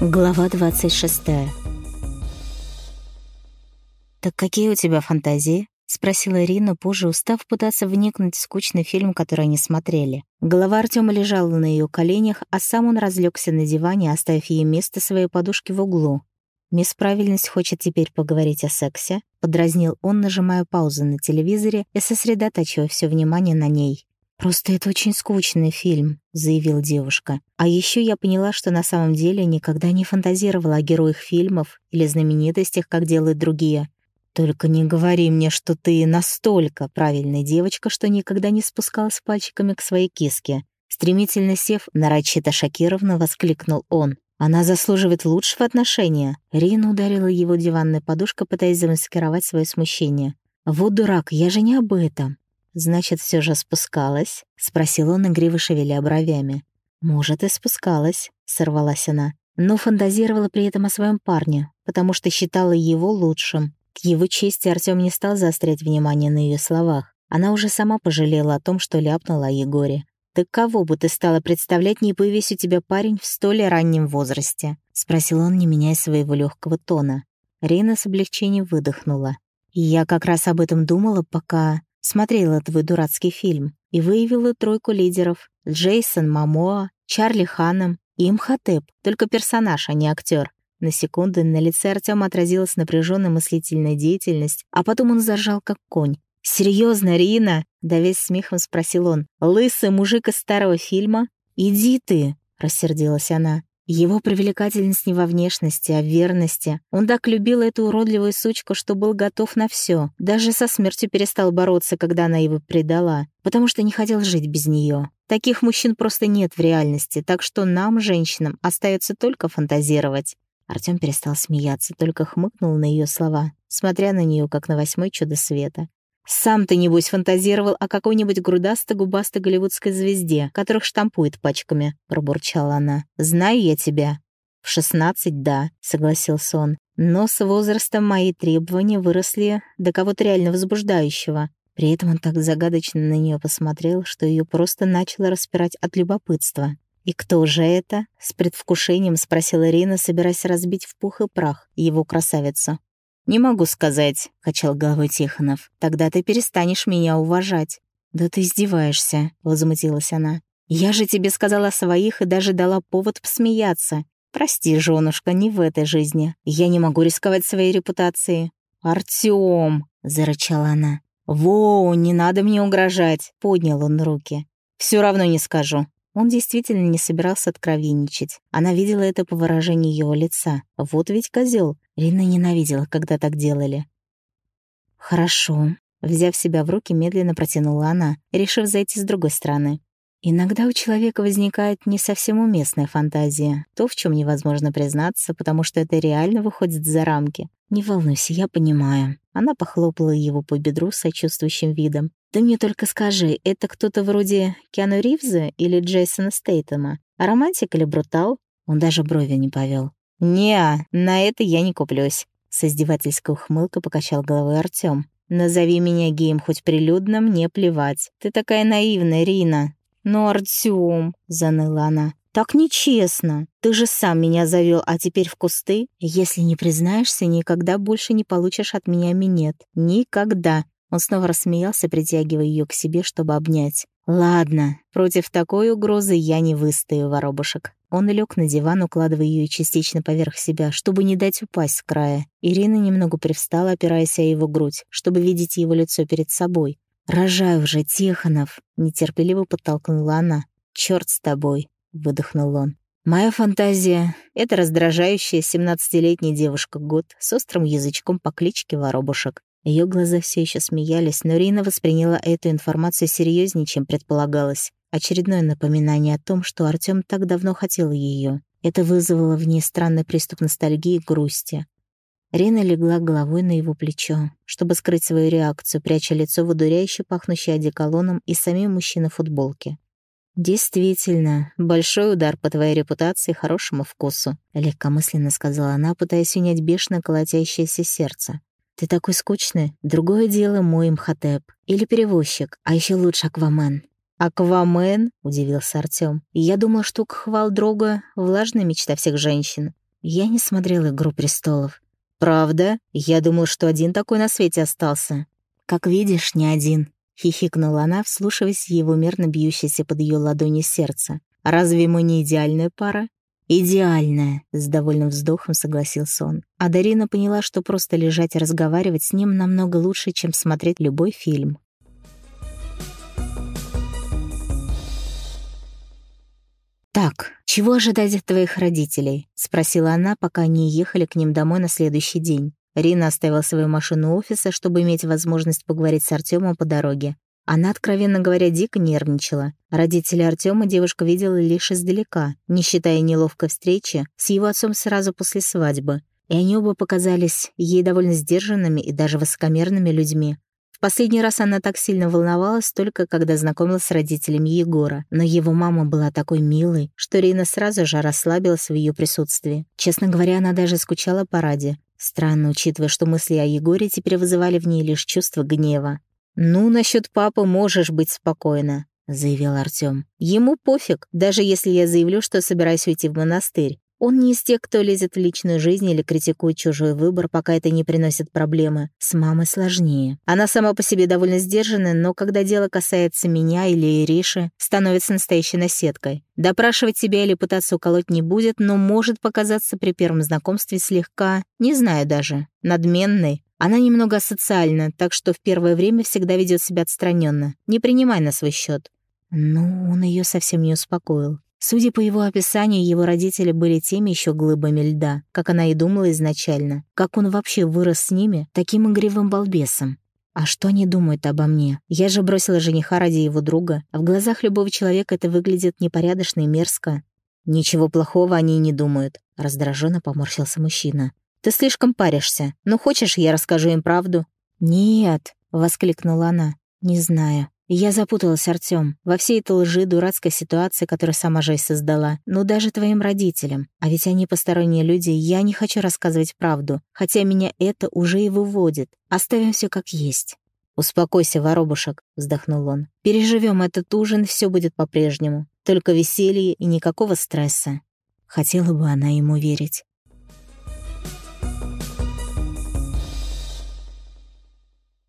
Глава 26 «Так какие у тебя фантазии?» — спросила Ирина, позже устав пытаться вникнуть в скучный фильм, который они смотрели. Голова Артема лежала на ее коленях, а сам он разлегся на диване, оставив ей место своей подушки в углу. «Мисс Правильность хочет теперь поговорить о сексе», — подразнил он, нажимая паузу на телевизоре и сосредотачивая все внимание на ней. «Просто это очень скучный фильм», — заявила девушка. «А еще я поняла, что на самом деле никогда не фантазировала о героях фильмов или знаменитостях, как делают другие. Только не говори мне, что ты настолько правильная девочка, что никогда не спускалась пальчиками к своей киске». Стремительно сев, нарочито шокированно воскликнул он. «Она заслуживает лучшего отношения». Рина ударила его диванной подушкой, пытаясь замаскировать свое смущение. «Вот дурак, я же не об этом. «Значит, все же спускалась?» — спросил он, игриво шевеля бровями. «Может, и спускалась», — сорвалась она, но фантазировала при этом о своем парне, потому что считала его лучшим. К его чести Артём не стал заострять внимание на ее словах. Она уже сама пожалела о том, что ляпнула о Егоре. «Так кого бы ты стала представлять, не появись у тебя парень в столь раннем возрасте?» — спросил он, не меняя своего легкого тона. Рина с облегчением выдохнула. «Я как раз об этом думала, пока...» смотрела твой дурацкий фильм и выявила тройку лидеров — Джейсон Мамоа, Чарли Ханом и Имхотеп, только персонаж, а не актер. На секунду на лице Артема отразилась напряженная мыслительная деятельность, а потом он заржал как конь. «Серьезно, Рина?» — давясь смехом спросил он. «Лысый мужик из старого фильма?» «Иди ты!» — рассердилась она. Его привлекательность не во внешности, а в верности. Он так любил эту уродливую сучку, что был готов на все. Даже со смертью перестал бороться, когда она его предала, потому что не хотел жить без нее. Таких мужчин просто нет в реальности, так что нам, женщинам, остается только фантазировать. Артём перестал смеяться, только хмыкнул на ее слова, смотря на нее как на восьмой чудо света. Сам ты, небось, фантазировал о какой-нибудь грудасто-губастой голливудской звезде, которых штампует пачками», — пробурчала она. «Знаю я тебя». «В шестнадцать, да», — согласился он. «Но с возрастом мои требования выросли до кого-то реально возбуждающего». При этом он так загадочно на нее посмотрел, что ее просто начало распирать от любопытства. «И кто же это?» — с предвкушением спросила Ирина, собираясь разбить в пух и прах его красавицу. «Не могу сказать», — качал головой Тихонов. «Тогда ты перестанешь меня уважать». «Да ты издеваешься», — возмутилась она. «Я же тебе сказала своих и даже дала повод посмеяться. Прости, женушка, не в этой жизни. Я не могу рисковать своей репутацией». «Артём!» — зарычала она. «Воу, не надо мне угрожать!» — поднял он руки. «Всё равно не скажу. Он действительно не собирался откровенничать. Она видела это по выражению его лица. Вот ведь козел. Рина ненавидела, когда так делали. «Хорошо». Взяв себя в руки, медленно протянула она, решив зайти с другой стороны. Иногда у человека возникает не совсем уместная фантазия, то, в чем невозможно признаться, потому что это реально выходит за рамки. «Не волнуйся, я понимаю». Она похлопала его по бедру сочувствующим видом. «Ты мне только скажи, это кто-то вроде Киану Ривза или Джейсона Стейтема? Романтик или брутал?» Он даже брови не повел. «Не, на это я не куплюсь», — с издевательской ухмылкой покачал головой Артём. «Назови меня геем хоть прилюдно, мне плевать. Ты такая наивная, Рина». «Ну, Артём», — заныла она, — «так нечестно. Ты же сам меня завёл, а теперь в кусты. Если не признаешься, никогда больше не получишь от меня минет. Никогда. Он снова рассмеялся, притягивая ее к себе, чтобы обнять. «Ладно, против такой угрозы я не выстою, воробушек». Он лег на диван, укладывая ее частично поверх себя, чтобы не дать упасть с края. Ирина немного привстала, опираясь о его грудь, чтобы видеть его лицо перед собой. «Рожай уже, Тихонов!» — нетерпеливо подтолкнула она. «Чёрт с тобой!» — выдохнул он. Моя фантазия — это раздражающая семнадцатилетняя девушка год с острым язычком по кличке Воробушек. Ее глаза все еще смеялись, но Рина восприняла эту информацию серьезнее, чем предполагалось. Очередное напоминание о том, что Артем так давно хотел ее. Это вызвало в ней странный приступ ностальгии и грусти. Рина легла головой на его плечо, чтобы скрыть свою реакцию, пряча лицо в удуряюще пахнущей одеколоном и самим мужчиной футболке. «Действительно, большой удар по твоей репутации и хорошему вкусу», — легкомысленно сказала она, пытаясь унять бешено колотящееся сердце. Ты такой скучный. Другое дело мой Имхотеп. Или перевозчик, а еще лучше Аквамен. «Аквамен?» — удивился Артём. «Я думал, что хвал Дрога — влажная мечта всех женщин». Я не смотрел «Игру престолов». «Правда? Я думал, что один такой на свете остался». «Как видишь, не один», — хихикнула она, вслушиваясь в его мерно бьющееся под ее ладони сердце. «Разве мы не идеальная пара?» «Идеальная», — с довольным вздохом согласился он. А Дарина поняла, что просто лежать и разговаривать с ним намного лучше, чем смотреть любой фильм. «Так, чего ожидать от твоих родителей?» — спросила она, пока они ехали к ним домой на следующий день. Рина оставила свою машину офиса, чтобы иметь возможность поговорить с Артемом по дороге. Она, откровенно говоря, дико нервничала. Родители Артема девушка видела лишь издалека, не считая неловкой встречи с его отцом сразу после свадьбы. И они оба показались ей довольно сдержанными и даже высокомерными людьми. Последний раз она так сильно волновалась только когда знакомилась с родителями Егора, но его мама была такой милой, что Рина сразу же расслабилась в ее присутствии. Честно говоря, она даже скучала по Раде. Странно, учитывая, что мысли о Егоре теперь вызывали в ней лишь чувство гнева. «Ну, насчет папы можешь быть спокойна», — заявил Артём. «Ему пофиг, даже если я заявлю, что собираюсь уйти в монастырь. Он не из тех, кто лезет в личную жизнь или критикует чужой выбор, пока это не приносит проблемы. С мамой сложнее. Она сама по себе довольно сдержанная, но когда дело касается меня или Ириши, становится настоящей наседкой. Допрашивать себя или пытаться уколоть не будет, но может показаться при первом знакомстве слегка, не знаю даже, надменной. Она немного асоциальна, так что в первое время всегда ведет себя отстраненно. Не принимай на свой счет. Ну, он ее совсем не успокоил. Судя по его описанию, его родители были теми еще глыбами льда, как она и думала изначально. Как он вообще вырос с ними, таким игривым балбесом. А что они думают обо мне? Я же бросила жениха ради его друга, а в глазах любого человека это выглядит непорядочно и мерзко. «Ничего плохого они не думают», — раздраженно поморщился мужчина. «Ты слишком паришься. Ну, хочешь, я расскажу им правду?» «Нет», — воскликнула она. «Не знаю. Я запуталась, Артём, во всей этой лжи дурацкой ситуации, которую сама же создала. Ну, даже твоим родителям. А ведь они посторонние люди, я не хочу рассказывать правду, хотя меня это уже и выводит. Оставим все как есть. «Успокойся, воробушек», — вздохнул он. Переживем этот ужин, все будет по-прежнему. Только веселье и никакого стресса». Хотела бы она ему верить.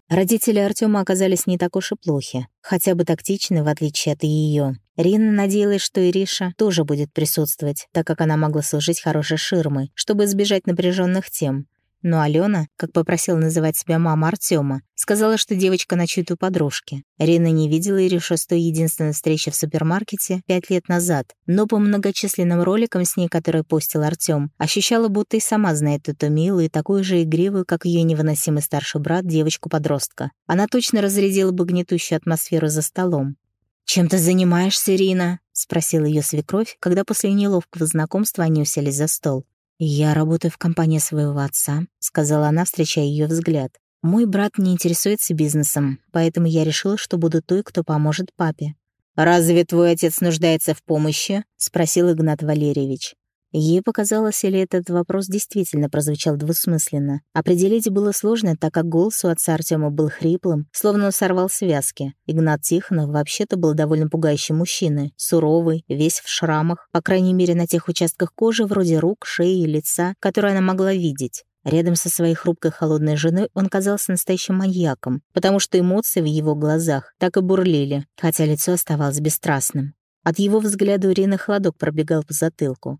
Родители Артема оказались не так уж и плохи, хотя бы тактичны, в отличие от ее. Рина надеялась, что Ириша тоже будет присутствовать, так как она могла служить хорошей ширмой, чтобы избежать напряженных тем. Но Алена, как попросила называть себя мама Артема, сказала, что девочка ночует у подружки. Рина не видела Иришу с той единственной встречи в супермаркете пять лет назад, но по многочисленным роликам с ней, которые постил Артем, ощущала, будто и сама знает эту милую и такую же игривую, как ее невыносимый старший брат, девочку-подростка. Она точно разрядила бы гнетущую атмосферу за столом. «Чем ты занимаешься, Рина?» — спросила ее свекровь, когда после неловкого знакомства они уселись за стол. «Я работаю в компании своего отца», — сказала она, встречая ее взгляд. «Мой брат не интересуется бизнесом, поэтому я решила, что буду той, кто поможет папе». «Разве твой отец нуждается в помощи?» — спросил Игнат Валерьевич. Ей показалось, или этот вопрос действительно прозвучал двусмысленно. Определить было сложно, так как голос у отца Артема был хриплым, словно он сорвал связки. Игнат Тихонов вообще-то был довольно пугающий мужчина, суровый, весь в шрамах, по крайней мере на тех участках кожи вроде рук, шеи и лица, которые она могла видеть. Рядом со своей хрупкой холодной женой он казался настоящим маньяком, потому что эмоции в его глазах так и бурлили, хотя лицо оставалось бесстрастным. От его взгляда у Ирины холодок пробегал по затылку.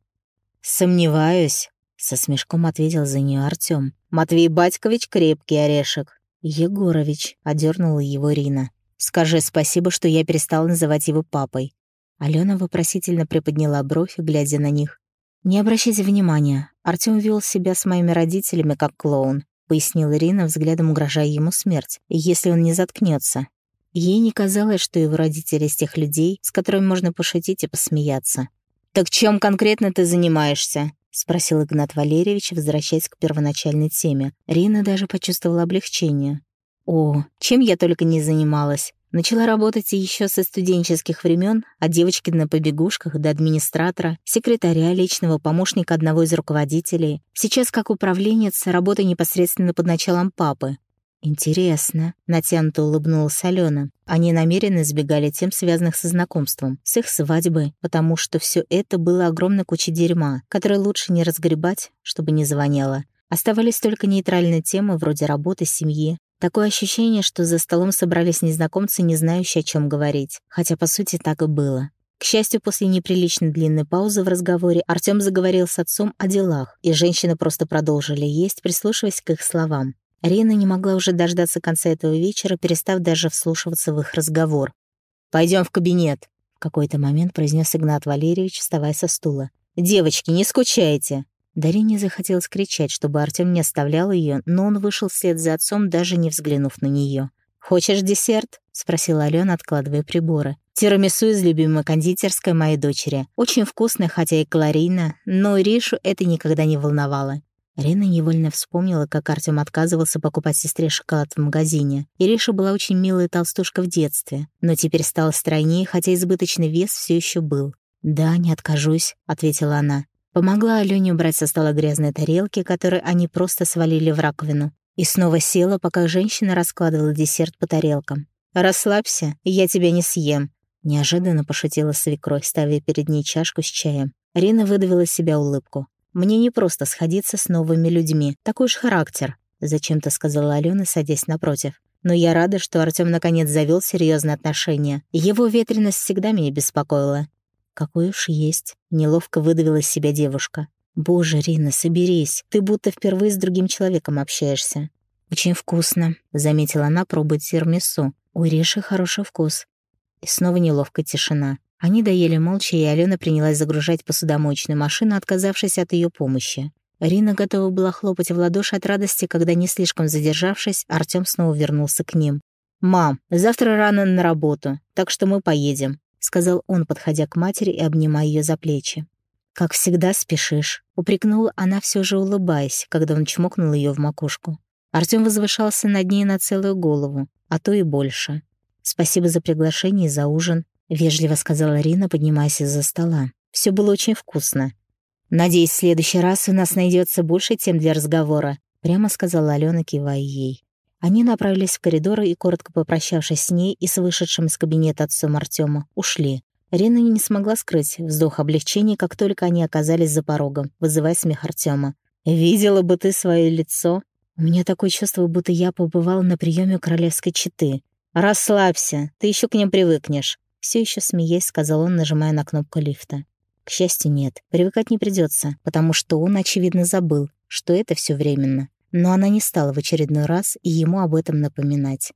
«Сомневаюсь», — со смешком ответил за нее Артём. «Матвей Батькович — крепкий орешек». «Егорович», — одернула его Рина. «Скажи спасибо, что я перестала называть его папой». Алена вопросительно приподняла бровь, глядя на них. «Не обращайте внимания. Артём вел себя с моими родителями как клоун», — пояснила Ирина, взглядом угрожая ему смерть, если он не заткнется. Ей не казалось, что его родители из тех людей, с которыми можно пошутить и посмеяться. «Так чем конкретно ты занимаешься?» — спросил Игнат Валерьевич, возвращаясь к первоначальной теме. Рина даже почувствовала облегчение. «О, чем я только не занималась. Начала работать еще со студенческих времен, от девочки на побегушках до администратора, секретаря, личного помощника одного из руководителей. Сейчас как управленец, работаю непосредственно под началом папы. «Интересно», — натянуто улыбнулась Алена. Они намеренно избегали тем, связанных со знакомством, с их свадьбой, потому что все это было огромной кучей дерьма, которое лучше не разгребать, чтобы не звонило. Оставались только нейтральные темы вроде работы, семьи. Такое ощущение, что за столом собрались незнакомцы, не знающие, о чем говорить. Хотя, по сути, так и было. К счастью, после неприлично длинной паузы в разговоре Артём заговорил с отцом о делах, и женщины просто продолжили есть, прислушиваясь к их словам. Рина не могла уже дождаться конца этого вечера, перестав даже вслушиваться в их разговор. Пойдем в кабинет», — в какой-то момент произнес Игнат Валерьевич, вставая со стула. «Девочки, не скучайте!» Дарине захотелось кричать, чтобы Артём не оставлял ее, но он вышел вслед за отцом, даже не взглянув на нее. «Хочешь десерт?» — спросила Алена, откладывая приборы. «Тирамису из любимой кондитерской моей дочери. Очень вкусно, хотя и калорийно, но Ришу это никогда не волновало. Рена невольно вспомнила, как Артём отказывался покупать сестре шоколад в магазине. Ириша была очень милая толстушка в детстве, но теперь стала стройнее, хотя избыточный вес все еще был. «Да, не откажусь», — ответила она. Помогла Алёне убрать со стола грязные тарелки, которые они просто свалили в раковину. И снова села, пока женщина раскладывала десерт по тарелкам. «Расслабься, я тебя не съем», — неожиданно пошутила свекровь, ставя перед ней чашку с чаем. Рина выдавила из себя улыбку. Мне не просто сходиться с новыми людьми. Такой уж характер», — зачем-то сказала Алена, садясь напротив. «Но я рада, что Артём наконец завёл серьёзные отношения. Его ветренность всегда меня беспокоила». «Какой уж есть», — неловко выдавила из себя девушка. «Боже, Рина, соберись. Ты будто впервые с другим человеком общаешься». «Очень вкусно», — заметила она, пробуя тирмису. «У Риши хороший вкус». И снова неловкая тишина. Они доели молча, и Алена принялась загружать посудомоечную машину, отказавшись от ее помощи. Рина готова была хлопать в ладоши от радости, когда, не слишком задержавшись, Артём снова вернулся к ним. «Мам, завтра рано на работу, так что мы поедем», — сказал он, подходя к матери и обнимая ее за плечи. «Как всегда спешишь», — упрекнула она все же улыбаясь, когда он чмокнул ее в макушку. Артём возвышался над ней на целую голову, а то и больше. «Спасибо за приглашение и за ужин», — вежливо сказала Рина, поднимаясь из-за стола. Все было очень вкусно. «Надеюсь, в следующий раз у нас найдется больше тем для разговора», — прямо сказала Алена, кивая ей. Они направились в коридор и, коротко попрощавшись с ней и с вышедшим из кабинета отцом Артема, ушли. Рина не смогла скрыть вздох облегчения, как только они оказались за порогом, вызывая смех Артема. «Видела бы ты свое лицо!» «У меня такое чувство, будто я побывала на приеме королевской четы. Расслабься, ты еще к ним привыкнешь. Все еще смеясь, сказал он, нажимая на кнопку лифта. К счастью, нет. Привыкать не придется, потому что он, очевидно, забыл, что это все временно. Но она не стала в очередной раз и ему об этом напоминать.